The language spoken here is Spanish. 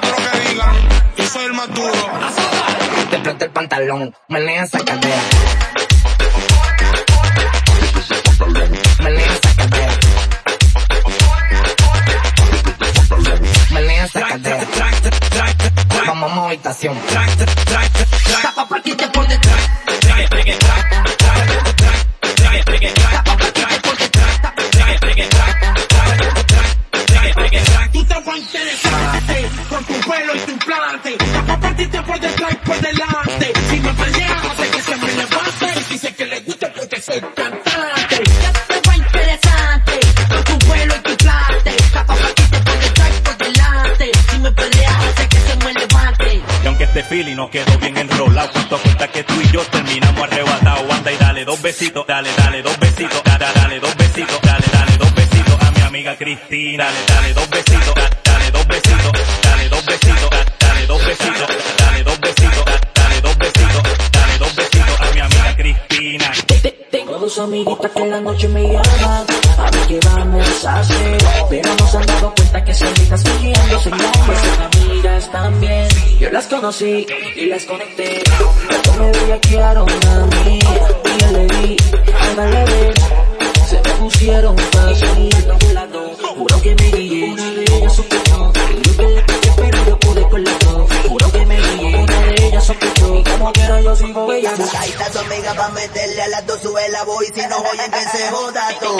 otros que digan, yo soy el más duro. Te explota el pantalón, menea esa cadera. Menea esa cadera. Menea esa cadera. Vamos a habitación. Partiste por detrás y por delante. Si me peleas, hace que se me levante. Y dice que le gusta porque soy cantante. Ya te va interesante con tu vuelo y tu partiste por detrás por delante. Si me peleas, hace que se me levante. Y aunque este feeling no quedó bien enrolado, cuento cuenta que tú y yo terminamos arrebatados. Anda y dale dos besitos, dale, dale dos besitos, dale, dale dos besitos, dale, dale dos besitos a mi amiga Cristina. Dale, dale dos besitos, da- dale dos besitos, dale dos besitos, da- dale dos besitos, Dos amiguitas que en la noche me llaman A ver qué vamos a hacer. Pero no se han dado cuenta que son amigas fingiendo ser Son amigas también Yo las conocí y las conecté. Cuando me bellaquearon a mí Y yo le di, ven Se me pusieron mambo bellaco. Gaita su amiga pa' meterle a las dos sube la voy, si no oyen que se joda todo.